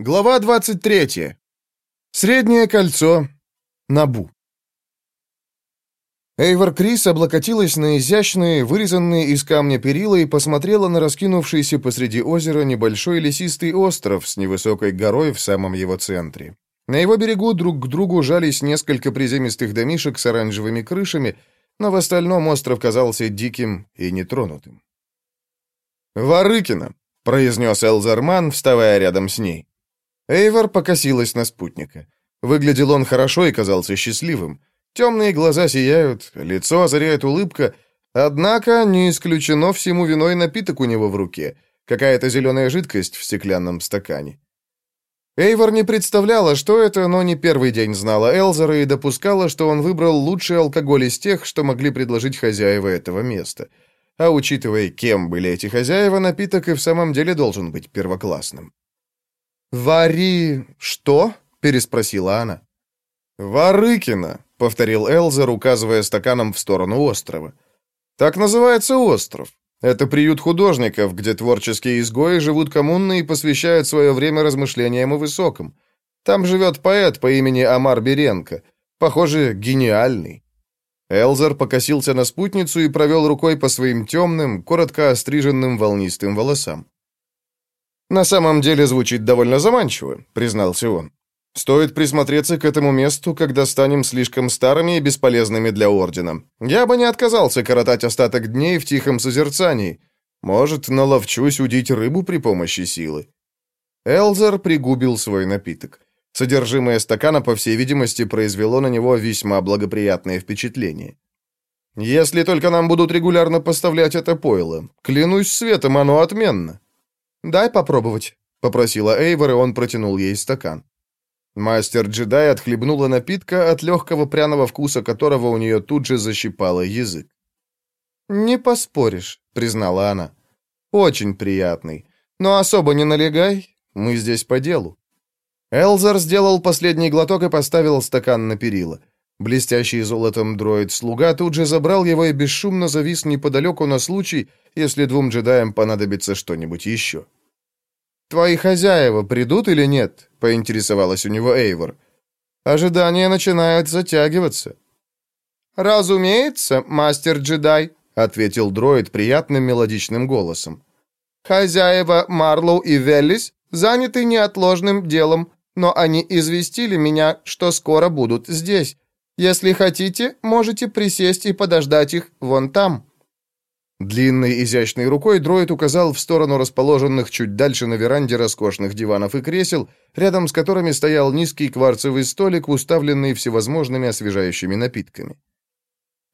Глава 23. Среднее кольцо. Набу. Эйвор Крис облокотилась на изящные, вырезанные из камня перила и посмотрела на раскинувшийся посреди озера небольшой лесистый остров с невысокой горой в самом его центре. На его берегу друг к другу жались несколько приземистых домишек с оранжевыми крышами, но в остальном остров казался диким и нетронутым. «Варыкина», — произнес Элзерман, вставая рядом с ней. Эйвор покосилась на спутника. Выглядел он хорошо и казался счастливым. Темные глаза сияют, лицо озаряет улыбка, однако не исключено всему виной напиток у него в руке, какая-то зеленая жидкость в стеклянном стакане. Эйвор не представляла, что это, но не первый день знала Элзера и допускала, что он выбрал лучший алкоголь из тех, что могли предложить хозяева этого места. А учитывая, кем были эти хозяева, напиток и в самом деле должен быть первоклассным. «Вари... что?» — переспросила она. «Варыкина», — повторил Элзер, указывая стаканом в сторону острова. «Так называется остров. Это приют художников, где творческие изгои живут коммунно и посвящают свое время размышлениям о высоком. Там живет поэт по имени Амар Беренко. Похоже, гениальный». Элзер покосился на спутницу и провел рукой по своим темным, коротко остриженным волнистым волосам. «На самом деле звучит довольно заманчиво», — признался он. «Стоит присмотреться к этому месту, когда станем слишком старыми и бесполезными для Ордена. Я бы не отказался коротать остаток дней в тихом созерцании. Может, наловчусь удить рыбу при помощи силы». Элзер пригубил свой напиток. Содержимое стакана, по всей видимости, произвело на него весьма благоприятное впечатление. «Если только нам будут регулярно поставлять это пойло. Клянусь светом, оно отменно». «Дай попробовать», — попросила Эйвор, и он протянул ей стакан. Мастер-джедай отхлебнула напитка, от легкого пряного вкуса которого у нее тут же защипало язык. «Не поспоришь», — признала она. «Очень приятный. Но особо не налегай, мы здесь по делу». Элзар сделал последний глоток и поставил стакан на перила. Блестящий золотом дроид-слуга тут же забрал его и бесшумно завис неподалеку на случай, если двум джедаям понадобится что-нибудь еще. «Твои хозяева придут или нет?» — поинтересовалась у него Эйвор. «Ожидания начинают затягиваться». «Разумеется, мастер-джедай», — ответил дроид приятным мелодичным голосом. «Хозяева Марлоу и Веллис заняты неотложным делом, но они известили меня, что скоро будут здесь. Если хотите, можете присесть и подождать их вон там». Длинной изящной рукой дроид указал в сторону расположенных чуть дальше на веранде роскошных диванов и кресел, рядом с которыми стоял низкий кварцевый столик, уставленный всевозможными освежающими напитками.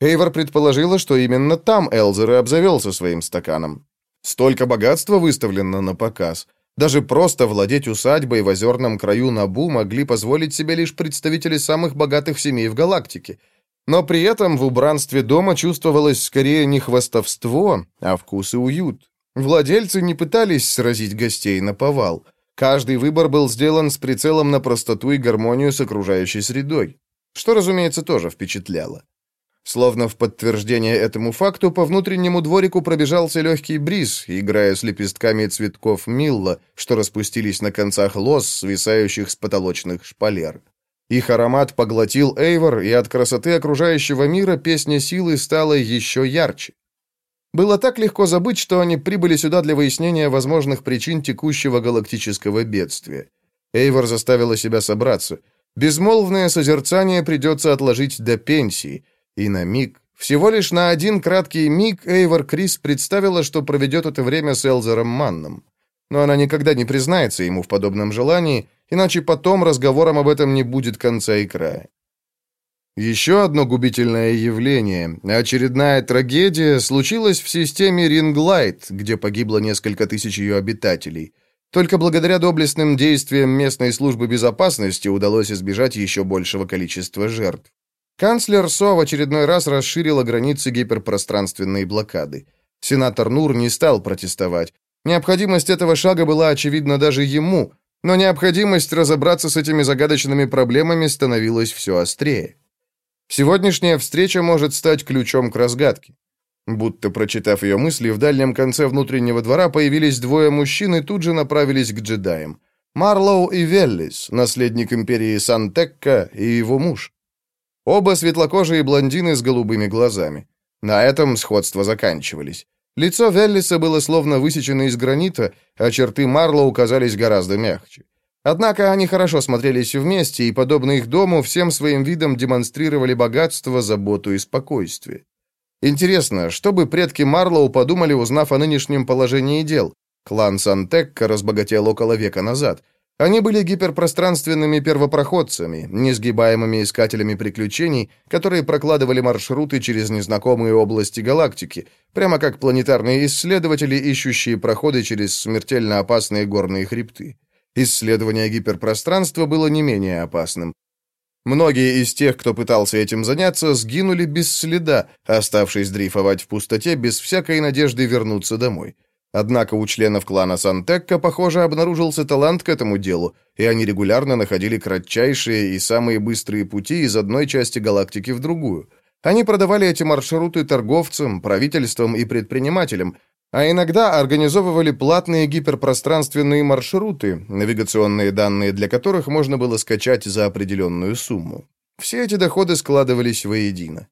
Эйвор предположила, что именно там Элзер и обзавелся своим стаканом. Столько богатства выставлено на показ. Даже просто владеть усадьбой в озерном краю Набу могли позволить себе лишь представители самых богатых семей в галактике – но при этом в убранстве дома чувствовалось скорее не хвастовство, а вкус и уют. Владельцы не пытались сразить гостей на повал. Каждый выбор был сделан с прицелом на простоту и гармонию с окружающей средой, что, разумеется, тоже впечатляло. Словно в подтверждение этому факту, по внутреннему дворику пробежался легкий бриз, играя с лепестками цветков милла, что распустились на концах лос, свисающих с потолочных шпалер. Их аромат поглотил Эйвор, и от красоты окружающего мира песня силы стала еще ярче. Было так легко забыть, что они прибыли сюда для выяснения возможных причин текущего галактического бедствия. Эйвор заставила себя собраться. Безмолвное созерцание придется отложить до пенсии. И на миг, всего лишь на один краткий миг, Эйвор Крис представила, что проведет это время с Элзером Манном. Но она никогда не признается ему в подобном желании, иначе потом разговором об этом не будет конца и края. Еще одно губительное явление, очередная трагедия, случилась в системе Ринглайт, где погибло несколько тысяч ее обитателей. Только благодаря доблестным действиям местной службы безопасности удалось избежать еще большего количества жертв. Канцлер Со в очередной раз расширила границы гиперпространственной блокады. Сенатор Нур не стал протестовать. Необходимость этого шага была очевидна даже ему, но необходимость разобраться с этими загадочными проблемами становилась все острее. Сегодняшняя встреча может стать ключом к разгадке. Будто прочитав ее мысли, в дальнем конце внутреннего двора появились двое мужчин и тут же направились к джедаям. Марлоу и Веллис, наследник империи Сантекка и его муж. Оба светлокожие блондины с голубыми глазами. На этом сходства заканчивались. Лицо Веллиса было словно высечено из гранита, а черты Марлоу казались гораздо мягче. Однако они хорошо смотрелись вместе, и, подобно их дому, всем своим видом демонстрировали богатство, заботу и спокойствие. Интересно, что бы предки Марлоу подумали, узнав о нынешнем положении дел? Клан Сантекка разбогател около века назад. Они были гиперпространственными первопроходцами, несгибаемыми искателями приключений, которые прокладывали маршруты через незнакомые области галактики, прямо как планетарные исследователи, ищущие проходы через смертельно опасные горные хребты. Исследование гиперпространства было не менее опасным. Многие из тех, кто пытался этим заняться, сгинули без следа, оставшись дрейфовать в пустоте без всякой надежды вернуться домой. Однако у членов клана Сантекка, похоже, обнаружился талант к этому делу, и они регулярно находили кратчайшие и самые быстрые пути из одной части галактики в другую. Они продавали эти маршруты торговцам, правительствам и предпринимателям, а иногда организовывали платные гиперпространственные маршруты, навигационные данные для которых можно было скачать за определенную сумму. Все эти доходы складывались воедино.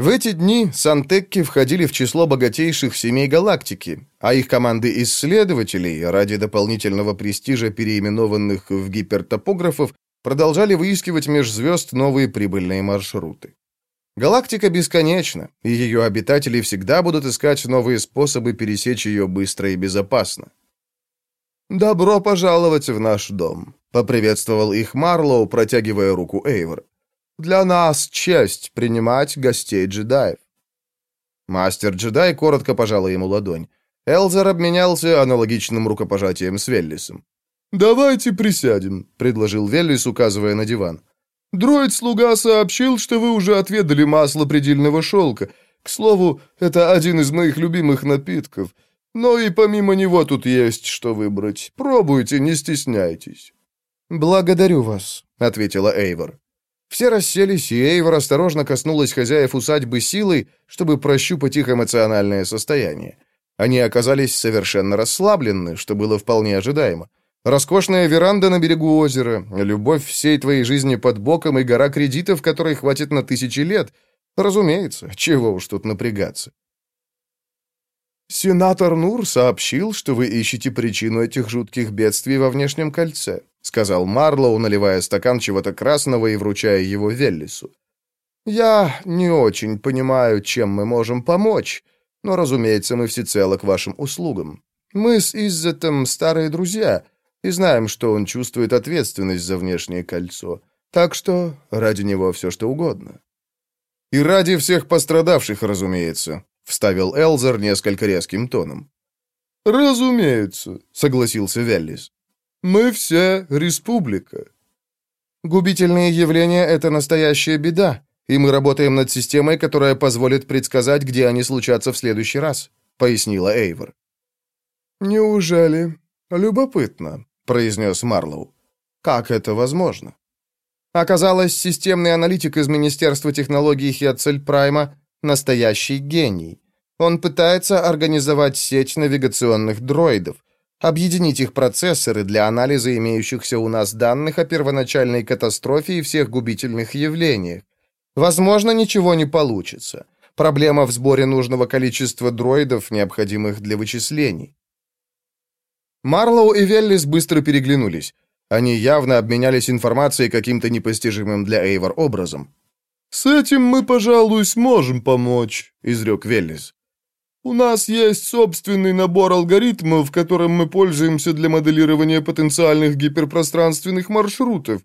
В эти дни Сантекки входили в число богатейших семей галактики, а их команды исследователей, ради дополнительного престижа переименованных в гипертопографов, продолжали выискивать межзвезд новые прибыльные маршруты. Галактика бесконечна, и ее обитатели всегда будут искать новые способы пересечь ее быстро и безопасно. «Добро пожаловать в наш дом», — поприветствовал их Марлоу, протягивая руку Эйвор. Для нас честь принимать гостей джедаев». Мастер-джедай коротко пожал ему ладонь. Элзер обменялся аналогичным рукопожатием с Веллисом. «Давайте присядем», — предложил Веллис, указывая на диван. «Дроид-слуга сообщил, что вы уже отведали масло предельного шелка. К слову, это один из моих любимых напитков. Но и помимо него тут есть что выбрать. Пробуйте, не стесняйтесь». «Благодарю вас», — ответила Эйвор. Все расселись, и Эйвор осторожно коснулась хозяев усадьбы силой, чтобы прощупать их эмоциональное состояние. Они оказались совершенно расслаблены, что было вполне ожидаемо. Роскошная веранда на берегу озера, любовь всей твоей жизни под боком и гора кредитов, которой хватит на тысячи лет. Разумеется, чего уж тут напрягаться. «Сенатор Нур сообщил, что вы ищете причину этих жутких бедствий во внешнем кольце», сказал Марлоу, наливая стакан чего-то красного и вручая его Веллису. «Я не очень понимаю, чем мы можем помочь, но, разумеется, мы всецело к вашим услугам. Мы с Иззетом старые друзья и знаем, что он чувствует ответственность за внешнее кольцо, так что ради него все что угодно». «И ради всех пострадавших, разумеется», вставил Элзер несколько резким тоном. «Разумеется», — согласился Веллис. «Мы все республика». «Губительные явления — это настоящая беда, и мы работаем над системой, которая позволит предсказать, где они случатся в следующий раз», — пояснила Эйвор. «Неужели? Любопытно», — произнес Марлоу. «Как это возможно?» Оказалось, системный аналитик из Министерства технологий Хетцель Прайма Настоящий гений. Он пытается организовать сеть навигационных дроидов, объединить их процессоры для анализа имеющихся у нас данных о первоначальной катастрофе и всех губительных явлениях. Возможно, ничего не получится. Проблема в сборе нужного количества дроидов, необходимых для вычислений. Марлоу и Веллис быстро переглянулись. Они явно обменялись информацией каким-то непостижимым для Эйвор образом. «С этим мы, пожалуй, сможем помочь», — изрек Веллис. «У нас есть собственный набор алгоритмов, которым мы пользуемся для моделирования потенциальных гиперпространственных маршрутов.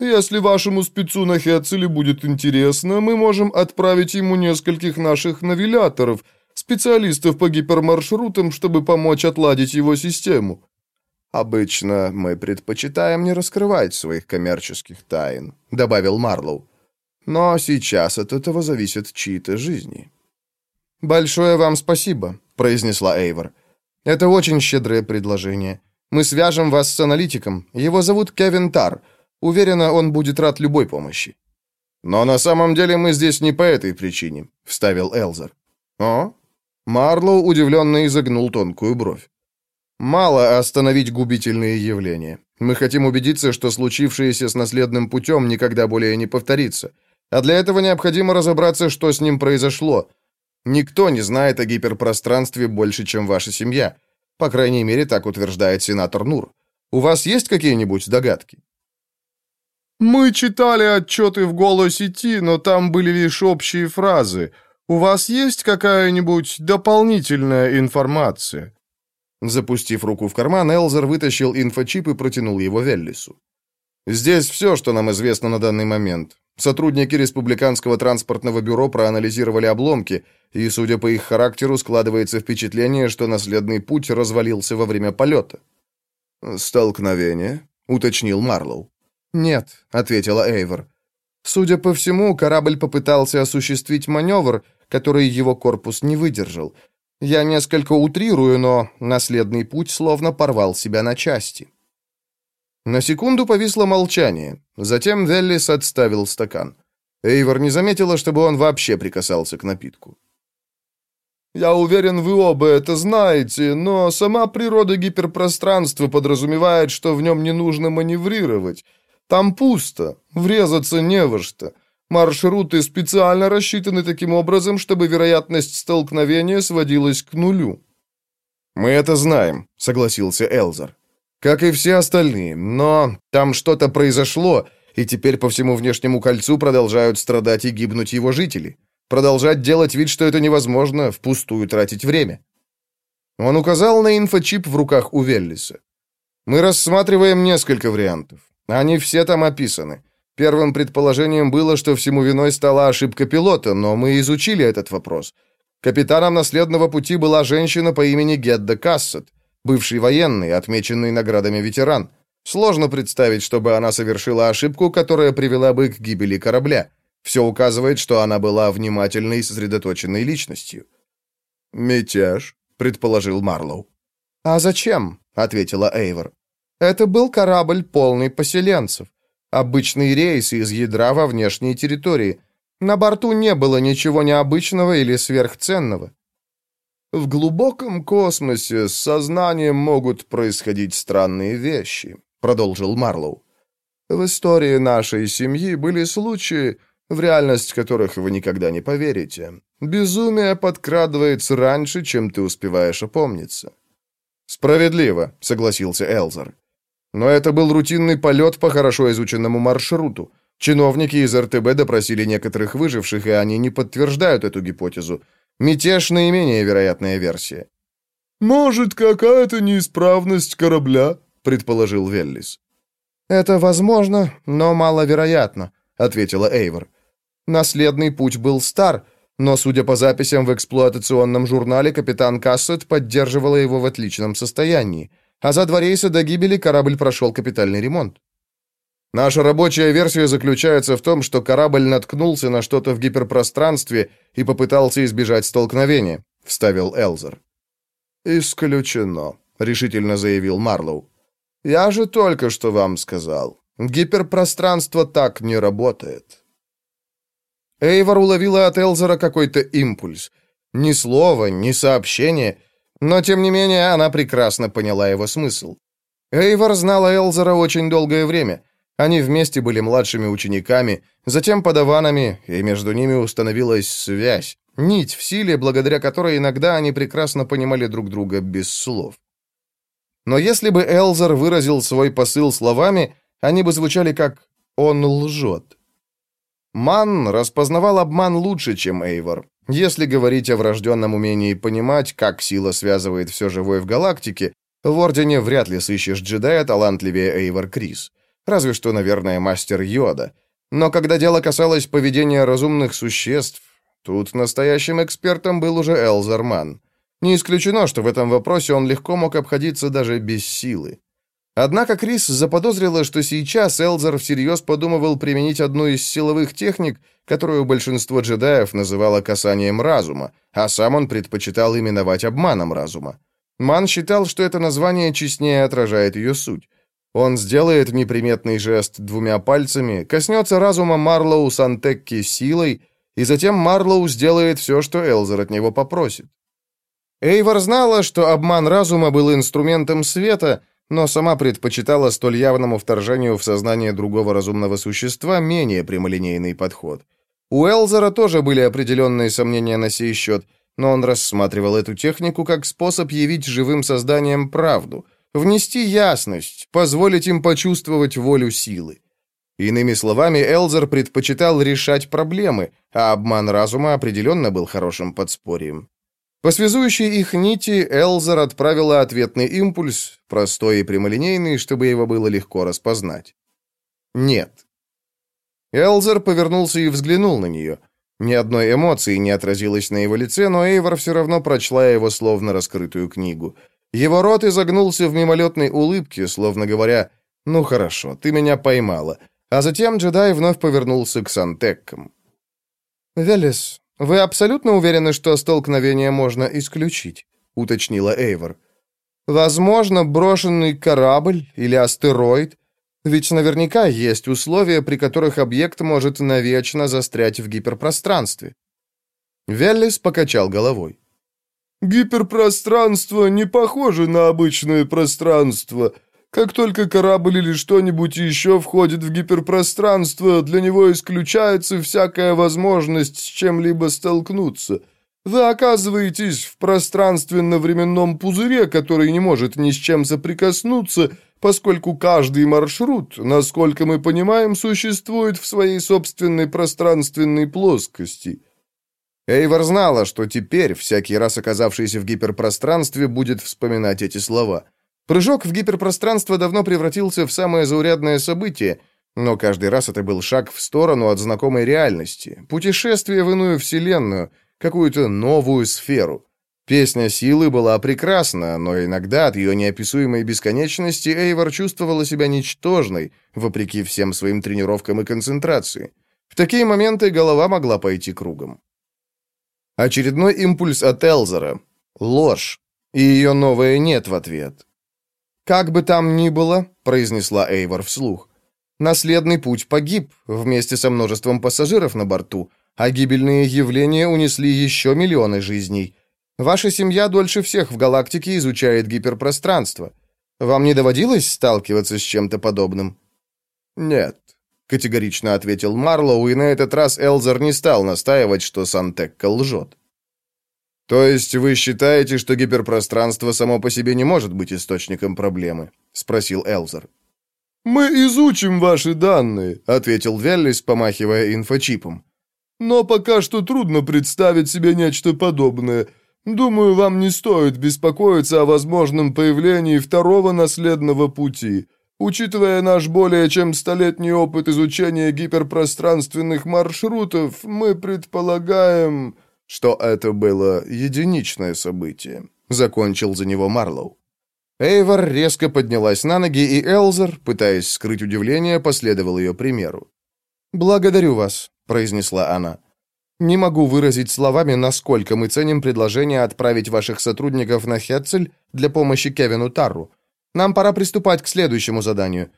Если вашему спецу на Хетцеле будет интересно, мы можем отправить ему нескольких наших навиляторов, специалистов по гипермаршрутам, чтобы помочь отладить его систему». «Обычно мы предпочитаем не раскрывать своих коммерческих тайн», — добавил Марлоу. Но сейчас от этого зависят чьи-то жизни. «Большое вам спасибо», — произнесла Эйвор. «Это очень щедрое предложение. Мы свяжем вас с аналитиком. Его зовут Кевин Тар. Уверена, он будет рад любой помощи». «Но на самом деле мы здесь не по этой причине», — вставил Элзер. «О?» Марлоу удивленно изогнул тонкую бровь. «Мало остановить губительные явления. Мы хотим убедиться, что случившееся с наследным путем никогда более не повторится. А для этого необходимо разобраться, что с ним произошло. Никто не знает о гиперпространстве больше, чем ваша семья. По крайней мере, так утверждает сенатор Нур. У вас есть какие-нибудь догадки? Мы читали отчеты в голосе Ти, но там были лишь общие фразы. У вас есть какая-нибудь дополнительная информация? Запустив руку в карман, Элзер вытащил инфочип и протянул его Веллису. «Здесь все, что нам известно на данный момент. Сотрудники Республиканского транспортного бюро проанализировали обломки, и, судя по их характеру, складывается впечатление, что наследный путь развалился во время полета». «Столкновение?» — уточнил Марлоу. «Нет», — ответила Эйвор. «Судя по всему, корабль попытался осуществить маневр, который его корпус не выдержал. Я несколько утрирую, но наследный путь словно порвал себя на части. На секунду повисло молчание. Затем Веллис отставил стакан. Эйвор не заметила, чтобы он вообще прикасался к напитку. «Я уверен, вы оба это знаете, но сама природа гиперпространства подразумевает, что в нем не нужно маневрировать. Там пусто, врезаться не во что. Маршруты специально рассчитаны таким образом, чтобы вероятность столкновения сводилась к нулю. «Мы это знаем», — согласился Элзар. «Как и все остальные, но там что-то произошло, и теперь по всему внешнему кольцу продолжают страдать и гибнуть его жители. Продолжать делать вид, что это невозможно, впустую тратить время». Он указал на инфочип в руках у Веллиса. «Мы рассматриваем несколько вариантов. Они все там описаны. Первым предположением было, что всему виной стала ошибка пилота, но мы изучили этот вопрос. Капитаном наследного пути была женщина по имени Гедда Кассет, бывший военный, отмеченный наградами ветеран. Сложно представить, чтобы она совершила ошибку, которая привела бы к гибели корабля. Все указывает, что она была внимательной и сосредоточенной личностью. «Мятеж», — предположил Марлоу. «А зачем?» — ответила Эйвор. «Это был корабль, полный поселенцев. Обычный рейс из ядра во внешние территории. На борту не было ничего необычного или сверхценного. В глубоком космосе с сознанием могут происходить странные вещи, продолжил Марлоу. В истории нашей семьи были случаи, в реальность которых вы никогда не поверите. Безумие подкрадывается раньше, чем ты успеваешь опомниться. Справедливо, согласился Элзар. Но это был рутинный полет по хорошо изученному маршруту. Чиновники из РТБ допросили некоторых выживших, и они не подтверждают эту гипотезу. Мятеж — наименее вероятная версия. «Может, какая-то неисправность корабля?» — предположил Веллис. «Это возможно, но маловероятно», — ответила Эйвор. «Наследный путь был стар, но, судя по записям в эксплуатационном журнале, капитан Кассет поддерживала его в отличном состоянии а за два рейса до гибели корабль прошел капитальный ремонт. Наша рабочая версия заключается в том, что корабль наткнулся на что-то в гиперпространстве и попытался избежать столкновения, вставил Элзер. Исключено, решительно заявил Марлоу. Я же только что вам сказал. Гиперпространство так не работает. Эйвор уловила от Элзера какой-то импульс. Ни слова, ни сообщения — но, тем не менее, она прекрасно поняла его смысл. Эйвор знала Элзера очень долгое время. Они вместе были младшими учениками, затем подаванами, и между ними установилась связь, нить в силе, благодаря которой иногда они прекрасно понимали друг друга без слов. Но если бы Элзер выразил свой посыл словами, они бы звучали как «он лжет». Ман распознавал обман лучше, чем Эйвор. Если говорить о врожденном умении понимать, как сила связывает все живое в галактике, в Ордене вряд ли сыщешь джедая талантливее Эйвор Крис. Разве что, наверное, мастер Йода. Но когда дело касалось поведения разумных существ, тут настоящим экспертом был уже Элзерман. Не исключено, что в этом вопросе он легко мог обходиться даже без силы. Однако Крис заподозрила, что сейчас Элзер всерьез подумывал применить одну из силовых техник, которую большинство джедаев называло касанием разума, а сам он предпочитал именовать обманом разума. Ман считал, что это название честнее отражает ее суть. Он сделает неприметный жест двумя пальцами, коснется разума Марлоу Сантекки силой, и затем Марлоу сделает все, что Элзер от него попросит. Эйвор знала, что обман разума был инструментом света, но сама предпочитала столь явному вторжению в сознание другого разумного существа менее прямолинейный подход. У Элзера тоже были определенные сомнения на сей счет, но он рассматривал эту технику как способ явить живым созданиям правду, внести ясность, позволить им почувствовать волю силы. Иными словами, Элзер предпочитал решать проблемы, а обман разума определенно был хорошим подспорьем. По связующей их нити Элзер отправила ответный импульс, простой и прямолинейный, чтобы его было легко распознать. «Нет». Элзер повернулся и взглянул на нее. Ни одной эмоции не отразилось на его лице, но Эйвор все равно прочла его словно раскрытую книгу. Его рот изогнулся в мимолетной улыбке, словно говоря, «Ну хорошо, ты меня поймала. А затем джедай вновь повернулся к Сантеккам. «Велес, вы абсолютно уверены, что столкновение можно исключить?» — уточнила Эйвор. «Возможно, брошенный корабль или астероид. Ведь наверняка есть условия, при которых объект может навечно застрять в гиперпространстве». Веллис покачал головой. «Гиперпространство не похоже на обычное пространство. Как только корабль или что-нибудь еще входит в гиперпространство, для него исключается всякая возможность с чем-либо столкнуться. Вы оказываетесь в пространственно-временном пузыре, который не может ни с чем соприкоснуться, поскольку каждый маршрут, насколько мы понимаем, существует в своей собственной пространственной плоскости». Эйвор знала, что теперь, всякий раз оказавшийся в гиперпространстве, будет вспоминать эти слова – Прыжок в гиперпространство давно превратился в самое заурядное событие, но каждый раз это был шаг в сторону от знакомой реальности, путешествие в иную вселенную, какую-то новую сферу. Песня силы была прекрасна, но иногда от ее неописуемой бесконечности Эйвор чувствовала себя ничтожной, вопреки всем своим тренировкам и концентрации. В такие моменты голова могла пойти кругом. Очередной импульс от Элзера. Ложь. И ее новое «нет» в ответ. «Как бы там ни было», — произнесла Эйвор вслух, «наследный путь погиб вместе со множеством пассажиров на борту, а гибельные явления унесли еще миллионы жизней. Ваша семья дольше всех в галактике изучает гиперпространство. Вам не доводилось сталкиваться с чем-то подобным?» «Нет», — категорично ответил Марлоу, и на этот раз Элзер не стал настаивать, что Сантекка лжет. «То есть вы считаете, что гиперпространство само по себе не может быть источником проблемы?» — спросил Элзер. «Мы изучим ваши данные», — ответил Веллис, помахивая инфочипом. «Но пока что трудно представить себе нечто подобное. Думаю, вам не стоит беспокоиться о возможном появлении второго наследного пути. Учитывая наш более чем столетний опыт изучения гиперпространственных маршрутов, мы предполагаем...» что это было единичное событие», — закончил за него Марлоу. Эйвор резко поднялась на ноги, и Элзер, пытаясь скрыть удивление, последовал ее примеру. «Благодарю вас», — произнесла она. «Не могу выразить словами, насколько мы ценим предложение отправить ваших сотрудников на Хетцель для помощи Кевину Тарру. Нам пора приступать к следующему заданию.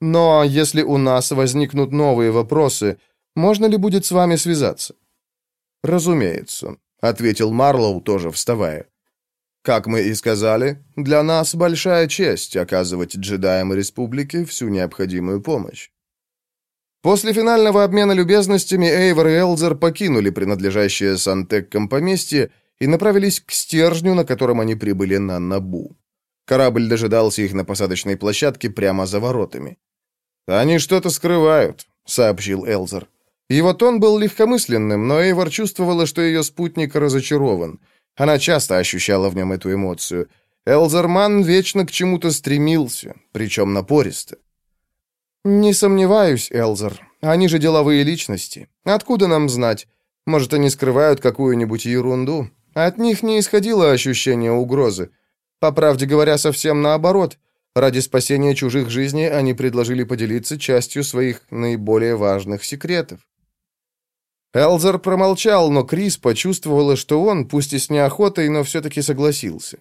Но если у нас возникнут новые вопросы, можно ли будет с вами связаться?» «Разумеется», — ответил Марлоу, тоже вставая. «Как мы и сказали, для нас большая честь оказывать джедаям республики всю необходимую помощь». После финального обмена любезностями Эйвор и Элзер покинули принадлежащее Сантеккам поместье и направились к стержню, на котором они прибыли на Набу. Корабль дожидался их на посадочной площадке прямо за воротами. «Они что-то скрывают», — сообщил Элзер. Его тон был легкомысленным, но Эйвор чувствовала, что ее спутник разочарован. Она часто ощущала в нем эту эмоцию. Элзерман вечно к чему-то стремился, причем напористо. «Не сомневаюсь, Элзер. Они же деловые личности. Откуда нам знать? Может, они скрывают какую-нибудь ерунду? От них не исходило ощущение угрозы. По правде говоря, совсем наоборот. Ради спасения чужих жизней они предложили поделиться частью своих наиболее важных секретов. Элзер промолчал, но Крис почувствовала, что он, пусть и с неохотой, но все-таки согласился.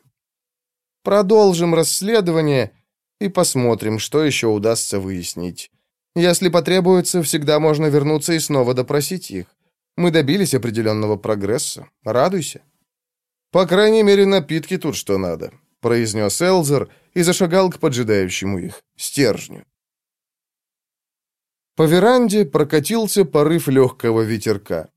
«Продолжим расследование и посмотрим, что еще удастся выяснить. Если потребуется, всегда можно вернуться и снова допросить их. Мы добились определенного прогресса. Радуйся». «По крайней мере, напитки тут что надо», — произнес Элзер, и зашагал к поджидающему их стержню. По веранде прокатился порыв легкого ветерка.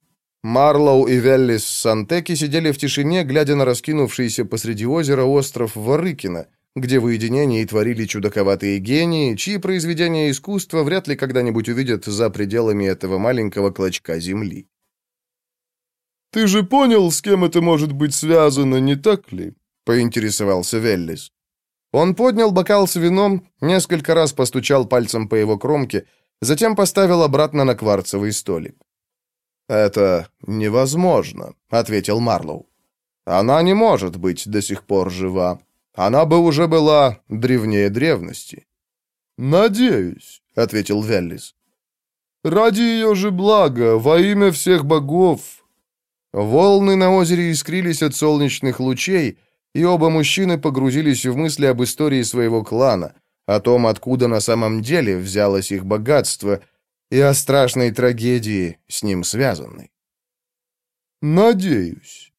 Марлоу и Веллис Сантеки сидели в тишине, глядя на раскинувшийся посреди озера остров Варыкина, где в уединении творили чудаковатые гении, чьи произведения искусства вряд ли когда-нибудь увидят за пределами этого маленького клочка земли. «Ты же понял, с кем это может быть связано, не так ли?» — поинтересовался Веллис. Он поднял бокал с вином, несколько раз постучал пальцем по его кромке, затем поставил обратно на кварцевый столик. «Это невозможно», — ответил Марлоу. «Она не может быть до сих пор жива. Она бы уже была древнее древности». «Надеюсь», — ответил Веллис. «Ради ее же блага, во имя всех богов, Волны на озере искрились от солнечных лучей, и оба мужчины погрузились в мысли об истории своего клана, о том, откуда на самом деле взялось их богатство, и о страшной трагедии, с ним связанной. «Надеюсь»,